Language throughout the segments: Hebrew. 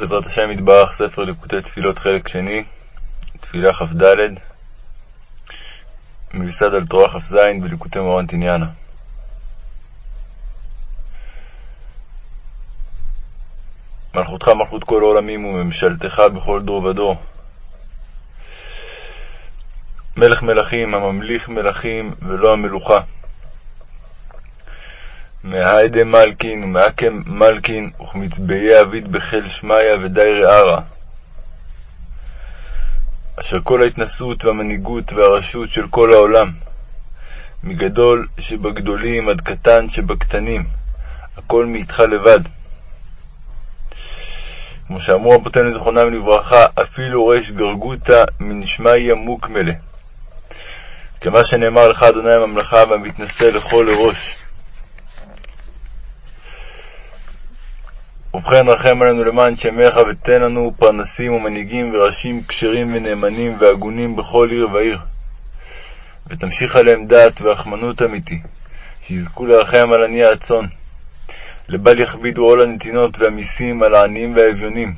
בעזרת השם יתברך, ספר ליקוטי תפילות חלק שני, תפילה כ"ד, מיוסד על תורה כ"ז בליקוטי מורן תניאנה. מלכותך מלכות כל העולמים וממשלתך בכל דור ודור. מלך מלכים הממליך מלכים ולא המלוכה. מהיידה מלכין ומעקם מלכין וכמצביי אביד בחיל שמיא ודיירי ערה. אשר כל ההתנשאות והמנהיגות והרשות של כל העולם, מגדול שבגדולים עד קטן שבקטנים, הכל מאיתך לבד. כמו שאמרו רבותינו זכרונם לברכה, אפילו ריש גרגותא מנשמיא מוקמלה. כמה שנאמר לך, אדוני הממלכה, והמתנשא לכל לראש. ובכן רחם עלינו למען שמך ותן לנו פרנסים ומנהיגים וראשים כשרים ונאמנים והגונים בכל עיר ועיר. ותמשיך עליהם דעת ורחמנות אמיתי, שיזכו לרחם על עניי הצאן. לבל יכבידו עול הנתינות והמיסים על העניים והאביונים.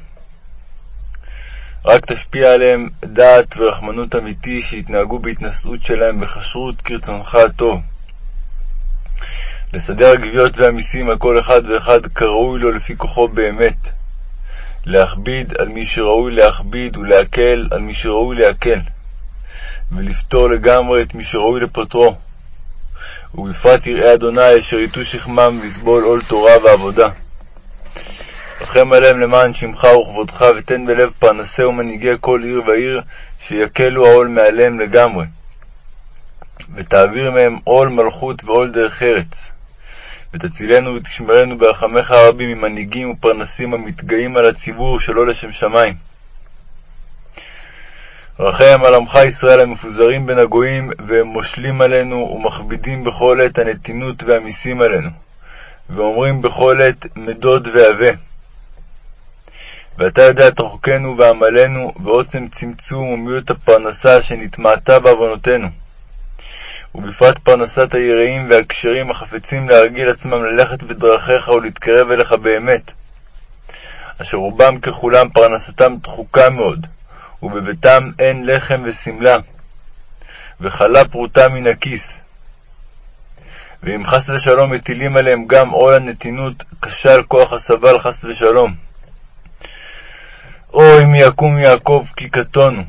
רק תשפיע עליהם דעת ורחמנות אמיתי, שיתנהגו בהתנשאות שלהם בכשרות כרצונך הטוב. לסדר הגבייות והמיסים על כל אחד ואחד כראוי לו לפי כוחו באמת. להכביד על מי שראוי להכביד ולהקל על מי שראוי להקל. ולפתור לגמרי את מי שראוי לפוטרו. ובפרט יראי אדוני אשר ייטו שכמם לסבול עול תורה ועבודה. רחם עליהם למען שמך וכבודך, ותן בלב פרנסי ומנהיגי כל עיר ועיר, שיקלו העול מעליהם לגמרי. ותעביר מהם עול מלכות ועול דרך ארץ. ותצילנו ותשמרנו ברחמך הרבים ממנהיגים ופרנסים המתגאים על הציבור שלא לשם שמיים. רחם על עמך ישראל המפוזרים בין הגויים, והם מושלים עלינו ומכבידים בכל עת הנתינות והמיסים עלינו, ואומרים בכל עת מדוד ועבה. ואתה יודע את רחוקנו ועמלנו, ועוצם צמצום ומיעוט הפרנסה שנטמעתה בעוונותינו. ובפרט פרנסת היראים והכשרים החפצים להרגיל עצמם ללכת בדרכיך ולהתקרב אליך באמת, אשר רובם ככולם פרנסתם דחוקה מאוד, ובביתם אין לחם ושמלה, וחלה פרוטה מן הכיס. ואם חס ושלום מטילים עליהם גם עול הנתינות, כשל כוח הסבל חס ושלום. אוי מי יקום יעקב כי קטונו,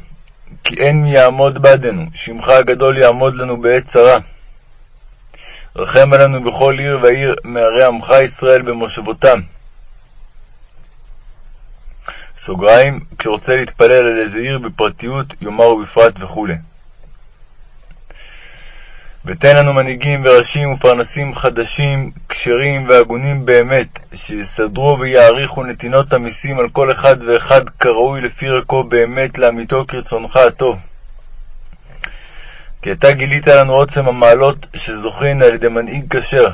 כי אין מי יעמוד בעדנו, שמך הגדול יעמוד לנו בעת צרה. רחם עלינו בכל עיר ועיר מערי עמך ישראל במושבותם. סוגריים, כשרוצה להתפלל על איזה עיר בפרטיות, יאמר ובפרט וכו'. ותן לנו מנהיגים וראשים ופרנסים חדשים, כשרים והגונים באמת, שיסדרו ויעריכו נתינות המסים על כל אחד ואחד כראוי לפי ערכו באמת לאמיתו כרצונך הטוב. כי אתה גילית לנו עוצם המעלות שזוכין על ידי מנהיג כשר,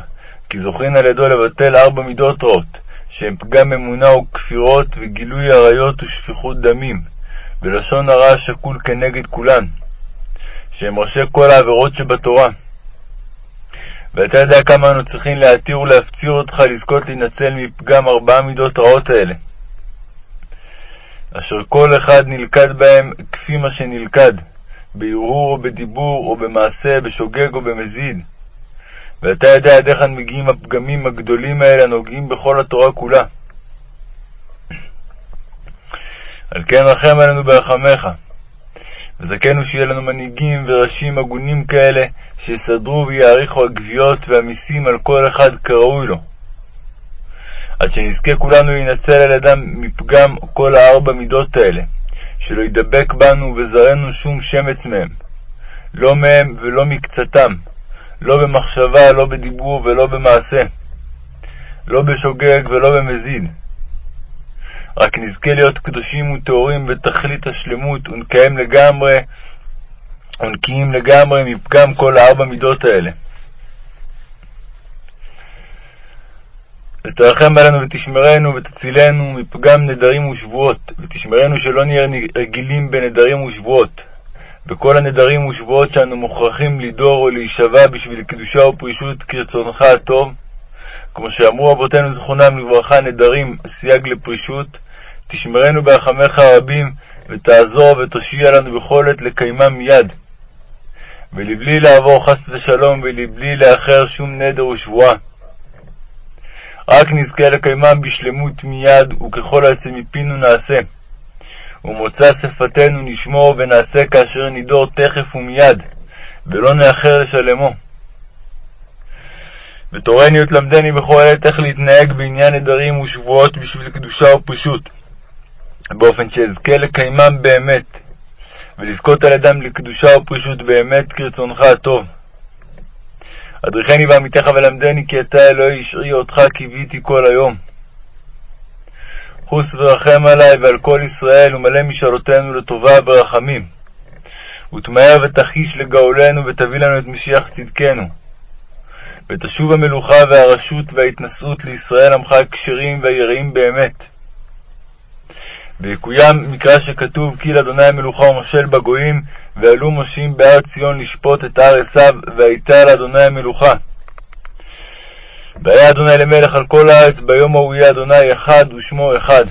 כי זוכין על ידו לבטל ארבע מידות רעות, שהם פגם אמונה וכפירות וגילוי עריות ושפיכות דמים, ולשון הרע שקול כנגד כולן, ראשי כל העבירות שבתורה. ואתה יודע כמה אנו צריכים להתיר ולהפציר אותך לזכות להינצל מפגם ארבע מידות רעות האלה, אשר כל אחד נלכד בהם כפי מה שנלכד, בהרהור או בדיבור או במעשה, בשוגג או במזיד. ואתה יודע עד היכן מגיעים הפגמים הגדולים האלה הנוגעים בכל התורה כולה. על כן רחם עלינו ברחמך. וזכנו שיהיה לנו מנהיגים וראשים הגונים כאלה, שיסדרו ויעריכו הגבייות והמיסים על כל אחד כראוי לו. עד שנזכה כולנו להינצל על ידם מפגם כל הארבע מידות האלה, שלא ידבק בנו ובזרענו שום שמץ מהם, לא מהם ולא מקצתם, לא במחשבה, לא בדיבור ולא במעשה, לא בשוגג ולא במזיד. רק נזכה להיות קדושים וטהורים בתכלית השלמות ונקיים לגמרי, ונקיים לגמרי מפגם כל הארבע מידות האלה. ותרחם עלינו ותשמרנו ותצילנו מפגם נדרים ושבועות, ותשמרנו שלא נהיה רגילים בנדרים ושבועות. וכל הנדרים ושבועות שאנו מוכרחים לדור או להישבע בשביל קדושה ופרישות כרצונך הטוב, כמו שאמרו רבותינו זכרונם לברכה, נדרים סייג לפרישות, תשמרנו ברחמיך הרבים, ותעזור ותושיע לנו בכל עת לקיימם מיד. ולבלי לעבור חס ושלום, ולבלי לאחר שום נדר ושבועה. רק נזכה לקיימם בשלמות מיד, וככל היוצא מפינו נעשה. ומוצא שפתנו נשמור ונעשה כאשר נידור תכף ומיד, ולא נאחר לשלמו. ותורני ותלמדני בכל עת איך להתנהג בעניין נדרים ושבועות בשביל קדושה ופרישות, באופן שאזכה לקיימם באמת, ולזכות על ידם לקדושה ופרישות באמת כרצונך הטוב. אדריכני בעמיתך ולמדני כי אתה אלוהי ישרי אותך קיוויתי כל היום. חוס ורחם עלי ועל כל ישראל ומלא משאלותינו לטובה ברחמים. ותמהר ותחיש לגאולנו ותביא לנו את משיח צדקנו. ותשוב המלוכה והרשות וההתנשאות לישראל עמך הכשרים והיראים באמת. ויקוים מקרא שכתוב כי לאדוני המלוכה ומושל בגויים, ועלו מושיעים בהר ציון לשפוט את הר עשיו, והייתה לאדוני המלוכה. והיה אדוני למלך על כל הארץ, ביום ההוא יהיה אדוני אחד ושמו אחד.